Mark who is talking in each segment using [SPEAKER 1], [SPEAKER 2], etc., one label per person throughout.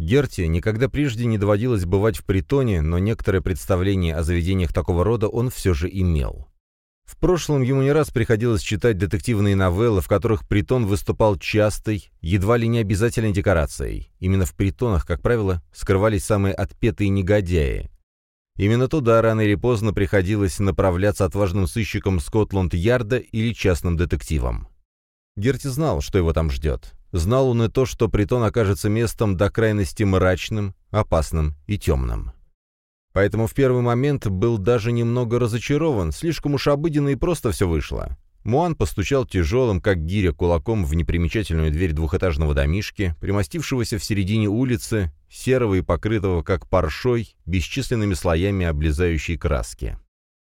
[SPEAKER 1] Герти никогда прежде не доводилось бывать в притоне, но некоторое представление о заведениях такого рода он все же имел. В прошлом ему не раз приходилось читать детективные новеллы, в которых притон выступал частой, едва ли не обязательной декорацией. Именно в притонах, как правило, скрывались самые отпетые негодяи. Именно туда рано или поздно приходилось направляться отважным сыщиком Скотланд-Ярда или частным детективом. Герти знал, что его там ждет. Знал он и то, что притон окажется местом до крайности мрачным, опасным и темным. Поэтому в первый момент был даже немного разочарован, слишком уж обыденно и просто все вышло. Муан постучал тяжелым, как гиря, кулаком в непримечательную дверь двухэтажного домишки, примостившегося в середине улицы, серого и покрытого, как паршой, бесчисленными слоями облезающей краски.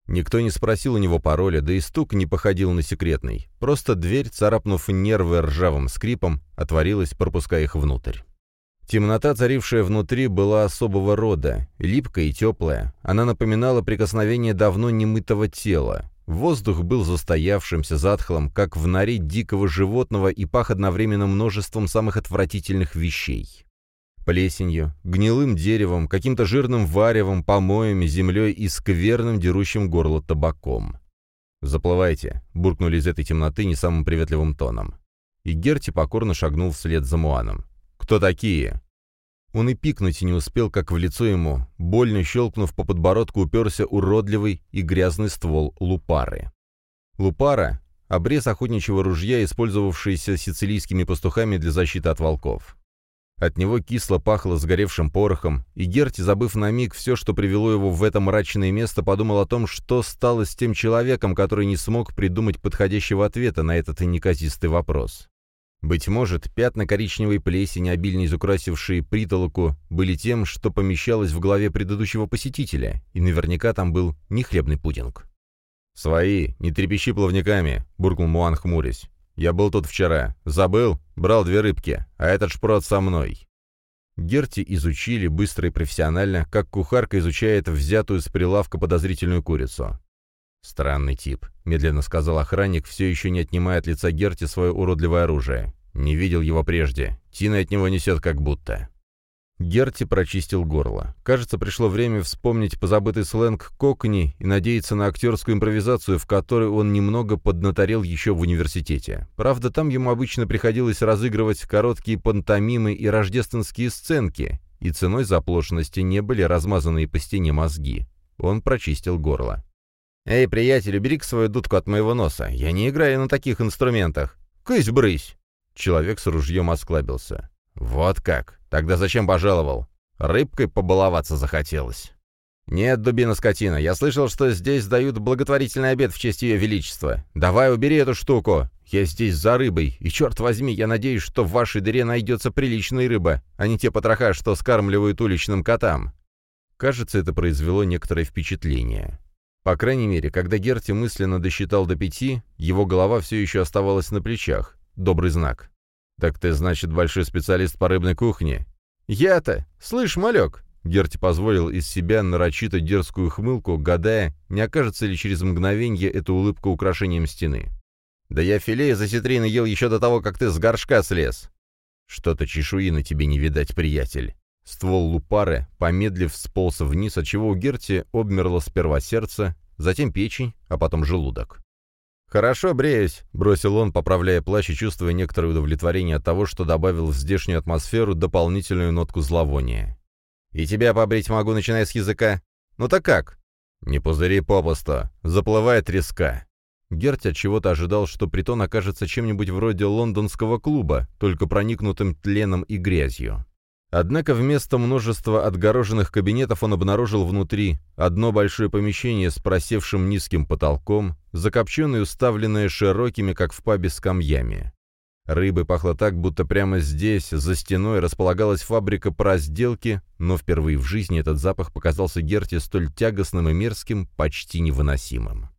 [SPEAKER 1] Никто не спросил у него пароля, да и стук не походил на секретный. Просто дверь, царапнув нервы ржавым скрипом, отворилась, пропуская их внутрь. Темнота, царившая внутри, была особого рода, липкая и теплая. Она напоминала прикосновение давно немытого тела. Воздух был застоявшимся, затхлым, как в норе дикого животного и пах одновременно множеством самых отвратительных вещей. Плесенью, гнилым деревом, каким-то жирным варевом, помоями, землей и скверным, дерущим горло табаком. «Заплывайте», — буркнули из этой темноты не самым приветливым тоном. И Герти покорно шагнул вслед за Муаном. «Кто такие?» Он и пикнуть не успел, как в лицо ему, больно щелкнув по подбородку, уперся уродливый и грязный ствол лупары. Лупара — обрез охотничьего ружья, использовавшийся сицилийскими пастухами для защиты от волков. От него кисло пахло сгоревшим порохом, и Герти, забыв на миг все, что привело его в это мрачное место, подумал о том, что стало с тем человеком, который не смог придумать подходящего ответа на этот неказистый вопрос. Быть может, пятна коричневой плесени, обильно изукрасившие притолоку, были тем, что помещалось в голове предыдущего посетителя, и наверняка там был не хлебный пудинг. «Свои, не трепещи плавниками», — буркнул Муан, хмурясь. «Я был тут вчера. Забыл? Брал две рыбки, а этот шпрот со мной». Герти изучили быстро и профессионально, как кухарка изучает взятую с прилавка подозрительную курицу. «Странный тип», — медленно сказал охранник, все еще не отнимая от лица Герти свое уродливое оружие. «Не видел его прежде. Тина от него несет как будто». Герти прочистил горло. Кажется, пришло время вспомнить позабытый сленг кокни и надеяться на актерскую импровизацию, в которой он немного поднаторел еще в университете. Правда, там ему обычно приходилось разыгрывать короткие пантомимы и рождественские сценки, и ценой за оплошности не были размазанные по стене мозги. Он прочистил горло. «Эй, приятель, убери-ка свою дудку от моего носа. Я не играю на таких инструментах. Кысь-брысь!» Человек с ружьем осклабился. «Вот как? Тогда зачем пожаловал? Рыбкой побаловаться захотелось». «Нет, дубина скотина, я слышал, что здесь дают благотворительный обед в честь ее величества. Давай убери эту штуку. Я здесь за рыбой, и, черт возьми, я надеюсь, что в вашей дыре найдется приличная рыба, а не те потроха, что скармливают уличным котам». Кажется, это произвело некоторое впечатление. По крайней мере, когда Герти мысленно досчитал до пяти, его голова все еще оставалась на плечах. Добрый знак. «Так ты, значит, большой специалист по рыбной кухне?» «Я-то! Слышь, малек!» Герти позволил из себя нарочито дерзкую хмылку, гадая, не окажется ли через мгновенье эта улыбка украшением стены. «Да я филе из осетрины ел еще до того, как ты с горшка слез!» «Что-то чешуи на тебе не видать, приятель!» Ствол лупары, помедлив, сполз вниз, отчего у Герти обмерло сперва сердце, затем печень, а потом желудок. «Хорошо бреюсь», — бросил он, поправляя плащ и чувствуя некоторое удовлетворение от того, что добавил в здешнюю атмосферу дополнительную нотку зловония. «И тебя побрить могу, начиная с языка? Ну так как?» «Не пузыри попусто. Заплывает треска». Герт от чего-то ожидал, что притон окажется чем-нибудь вроде лондонского клуба, только проникнутым тленом и грязью. Однако вместо множества отгороженных кабинетов он обнаружил внутри одно большое помещение с просевшим низким потолком, закопченное и уставленное широкими, как в пабе, скамьями. Рыбой пахло так, будто прямо здесь, за стеной, располагалась фабрика по разделке, но впервые в жизни этот запах показался Герте столь тягостным и мерзким, почти невыносимым.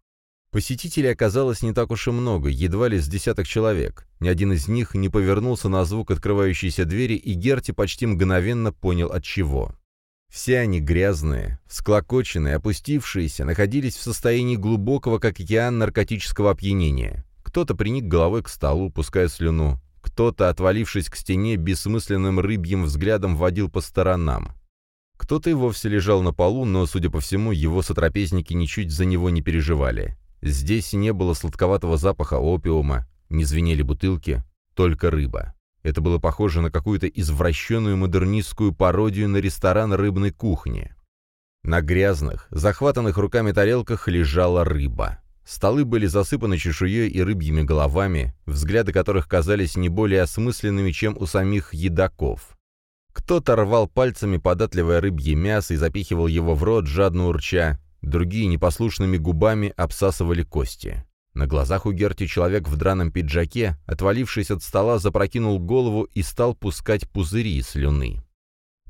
[SPEAKER 1] Посетителей оказалось не так уж и много, едва ли с десяток человек. Ни один из них не повернулся на звук открывающейся двери, и Герти почти мгновенно понял от чего. Все они грязные, всклокоченные, опустившиеся, находились в состоянии глубокого, как океан, наркотического опьянения. Кто-то приник головой к столу, пуская слюну, кто-то, отвалившись к стене, бессмысленным рыбьим взглядом водил по сторонам. Кто-то и вовсе лежал на полу, но, судя по всему, его сотрапезники ничуть за него не переживали. Здесь не было сладковатого запаха опиума, не звенели бутылки, только рыба. Это было похоже на какую-то извращенную модернистскую пародию на ресторан рыбной кухни. На грязных, захватанных руками тарелках лежала рыба. Столы были засыпаны чешуей и рыбьими головами, взгляды которых казались не более осмысленными, чем у самих едоков. Кто-то рвал пальцами податливое рыбье мясо и запихивал его в рот, жадно урча, другие непослушными губами обсасывали кости. На глазах у Герти человек в драном пиджаке, отвалившись от стола, запрокинул голову и стал пускать пузыри слюны.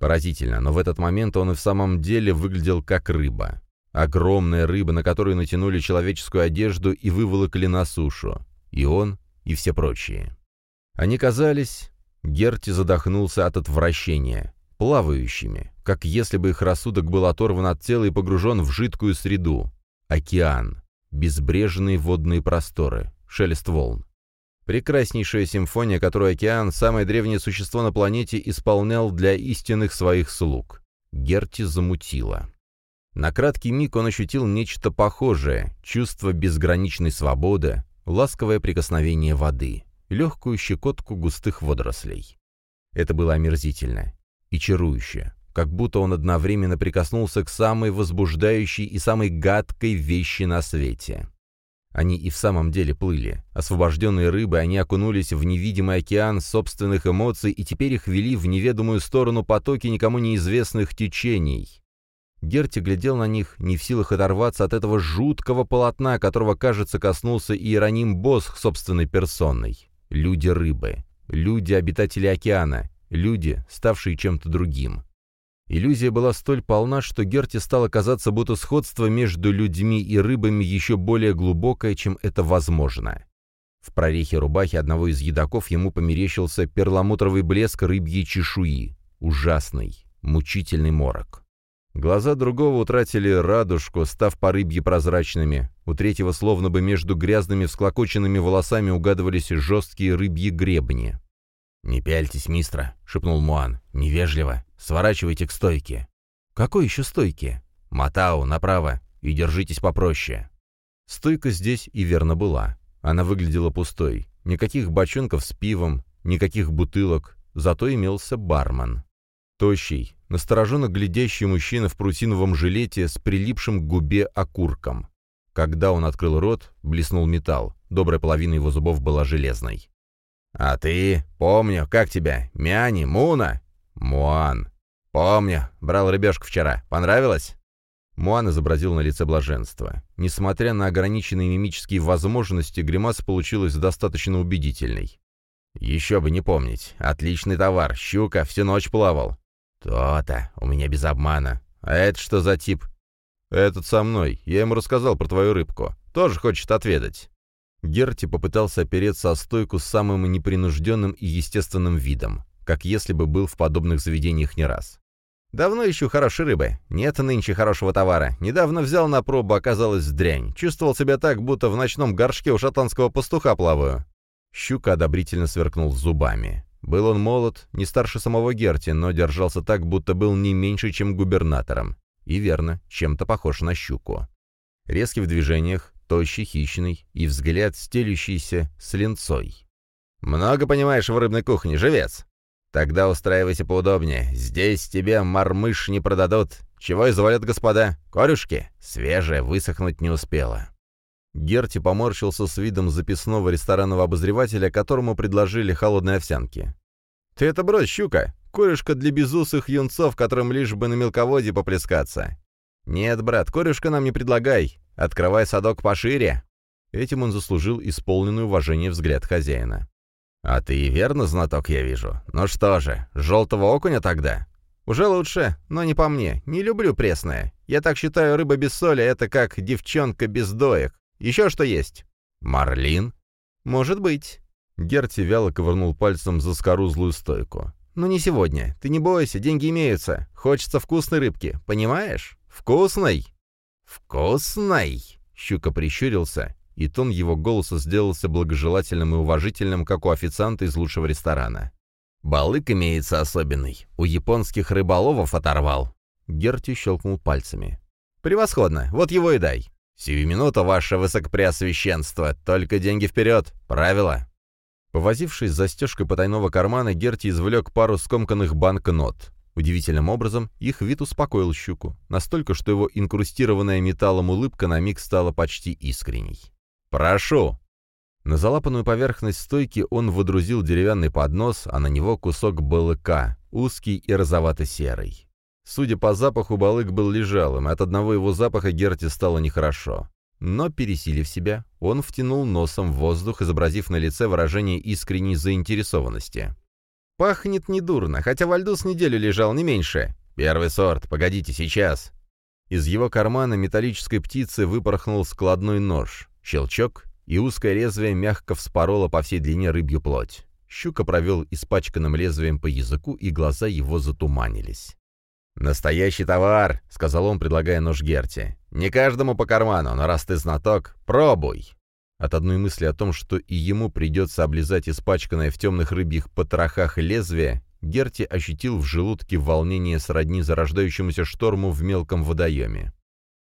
[SPEAKER 1] Поразительно, но в этот момент он и в самом деле выглядел как рыба. Огромная рыба, на которую натянули человеческую одежду и выволокли на сушу. И он, и все прочие. Они казались Герти задохнулся от отвращения. Плавающими, как если бы их рассудок был оторван от тела и погружен в жидкую среду. Океан. Безбрежные водные просторы. Шелест волн. Прекраснейшая симфония, которую океан, самое древнее существо на планете, исполнял для истинных своих слуг. Герти замутила. На краткий миг он ощутил нечто похожее, чувство безграничной свободы, ласковое прикосновение воды легкую щекотку густых водорослей. Это было омерзительно и чарующе, как будто он одновременно прикоснулся к самой возбуждающей и самой гадкой вещи на свете. Они и в самом деле плыли. Освобожденные рыбы, они окунулись в невидимый океан собственных эмоций, и теперь их вели в неведомую сторону потоки никому неизвестных течений. Герти глядел на них, не в силах оторваться от этого жуткого полотна, которого, кажется, коснулся Иероним Босх собственной персоной люди-рыбы, люди-обитатели океана, люди, ставшие чем-то другим. Иллюзия была столь полна, что Герти стало казаться, будто сходство между людьми и рыбами еще более глубокое, чем это возможно. В прорехе рубахи одного из едоков ему померещился перламутровый блеск рыбьей чешуи. Ужасный, мучительный морок. Глаза другого утратили радужку, став по рыбье прозрачными. У третьего словно бы между грязными всклокоченными волосами угадывались жесткие рыбьи гребни. «Не пяльтесь, мистра», — шепнул Муан. «Невежливо. Сворачивайте к стойке». «Какой еще стойке?» «Матау, направо. И держитесь попроще». Стойка здесь и верно была. Она выглядела пустой. Никаких бочонков с пивом, никаких бутылок. Зато имелся бармен. Тощий, настороженно глядящий мужчина в прусиновом жилете с прилипшим к губе окурком. Когда он открыл рот, блеснул металл. Добрая половина его зубов была железной. «А ты? Помню. Как тебя? Мяни? Муна?» «Муан». «Помню. Брал рыбешку вчера. Понравилось?» Муан изобразил на лице блаженство. Несмотря на ограниченные мимические возможности, гримаса получилась достаточно убедительной. «Еще бы не помнить. Отличный товар. Щука. Всю ночь плавал. «То-то, у меня без обмана. А это что за тип?» «Этот со мной. Я ему рассказал про твою рыбку. Тоже хочет отведать». Герти попытался опереться о стойку с самым непринужденным и естественным видом, как если бы был в подобных заведениях не раз. «Давно ищу хорошей рыбы. Нет нынче хорошего товара. Недавно взял на пробу, оказалось дрянь. Чувствовал себя так, будто в ночном горшке у шотландского пастуха плаваю». Щука одобрительно сверкнул зубами. Был он молод, не старше самого Герти, но держался так, будто был не меньше, чем губернатором. И верно, чем-то похож на щуку. Резкий в движениях, тощий, хищный и взгляд стелющийся с ленцой. «Много понимаешь в рыбной кухне, живец?» «Тогда устраивайся поудобнее. Здесь тебе мормыш не продадут. Чего изволят господа? Корюшки? Свежая, высохнуть не успела». Герти поморщился с видом записного ресторанного обозревателя, которому предложили холодные овсянки. «Ты это брось, щука! Корюшка для безусых юнцов, которым лишь бы на мелководье поплескаться!» «Нет, брат, корюшка нам не предлагай! Открывай садок пошире!» Этим он заслужил исполненный уважение взгляд хозяина. «А ты и верно знаток, я вижу. Ну что же, желтого окуня тогда?» «Уже лучше, но не по мне. Не люблю пресное. Я так считаю, рыба без соли — это как девчонка без доек. Еще что есть?» «Марлин?» «Может быть». Герти вяло ковырнул пальцем за скорузлую стойку. «Но не сегодня. Ты не бойся, деньги имеются. Хочется вкусной рыбки, понимаешь? Вкусной!» «Вкусной!» Щука прищурился и тон его голоса сделался благожелательным и уважительным, как у официанта из лучшего ресторана. «Балык имеется особенный. У японских рыболовов оторвал». Герти щелкнул пальцами. «Превосходно. Вот его и дай. Сию минуту, ваше высокопреосвященство. Только деньги вперед. Правило». Повозившись с застежкой потайного кармана, Герти извлек пару скомканных банкнот. Удивительным образом, их вид успокоил щуку, настолько, что его инкрустированная металлом улыбка на миг стала почти искренней. «Прошу!» На залапанную поверхность стойки он водрузил деревянный поднос, а на него кусок балыка, узкий и розовато-серый. Судя по запаху, балык был лежалым, и от одного его запаха Герти стало нехорошо. Но, пересилив себя, он втянул носом в воздух, изобразив на лице выражение искренней заинтересованности. «Пахнет недурно, хотя Вальдус неделю лежал, не меньше. Первый сорт, погодите, сейчас». Из его кармана металлической птицы выпорхнул складной нож. Щелчок, и узкое лезвие мягко вспороло по всей длине рыбью плоть. Щука провел испачканным лезвием по языку, и глаза его затуманились. «Настоящий товар», — сказал он, предлагая нож Герти. «Не каждому по карману, но раз ты знаток, пробуй». От одной мысли о том, что и ему придется облизать испачканное в темных рыбьих потрохах лезвие, Герти ощутил в желудке волнение сродни зарождающемуся шторму в мелком водоеме.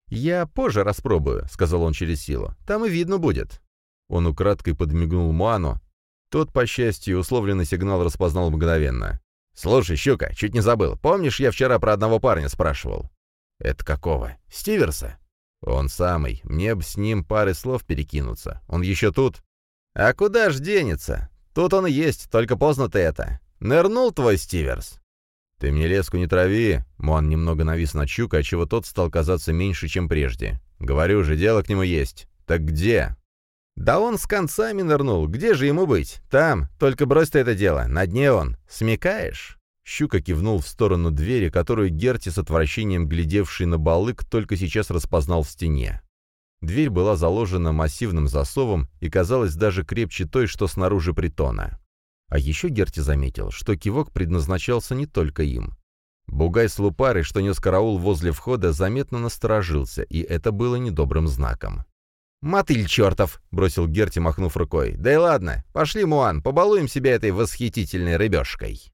[SPEAKER 1] «Я позже распробую», — сказал он через силу. «Там и видно будет». Он украдкой подмигнул Муану. Тот, по счастью, условленный сигнал распознал мгновенно. «Слушай, Щука, чуть не забыл. Помнишь, я вчера про одного парня спрашивал?» «Это какого? Стиверса?» «Он самый. Мне б с ним пары слов перекинуться. Он еще тут?» «А куда ж денется? Тут он и есть, только поздно ты это. Нырнул твой Стиверс?» «Ты мне леску не трави!» Муан немного навис над Щука, отчего тот стал казаться меньше, чем прежде. «Говорю же, дело к нему есть. Так где?» «Да он с концами нырнул. Где же ему быть? Там. Только брось ты это дело. На дне он. Смекаешь?» Щука кивнул в сторону двери, которую Герти с отвращением глядевший на балык только сейчас распознал в стене. Дверь была заложена массивным засовом и казалась даже крепче той, что снаружи притона. А еще Герти заметил, что кивок предназначался не только им. Бугай с лупарой, что нес караул возле входа, заметно насторожился, и это было недобрым знаком. «Мотыль чертов!» — бросил Герти, махнув рукой. «Да и ладно, пошли, Муан, побалуем себя этой восхитительной рыбешкой».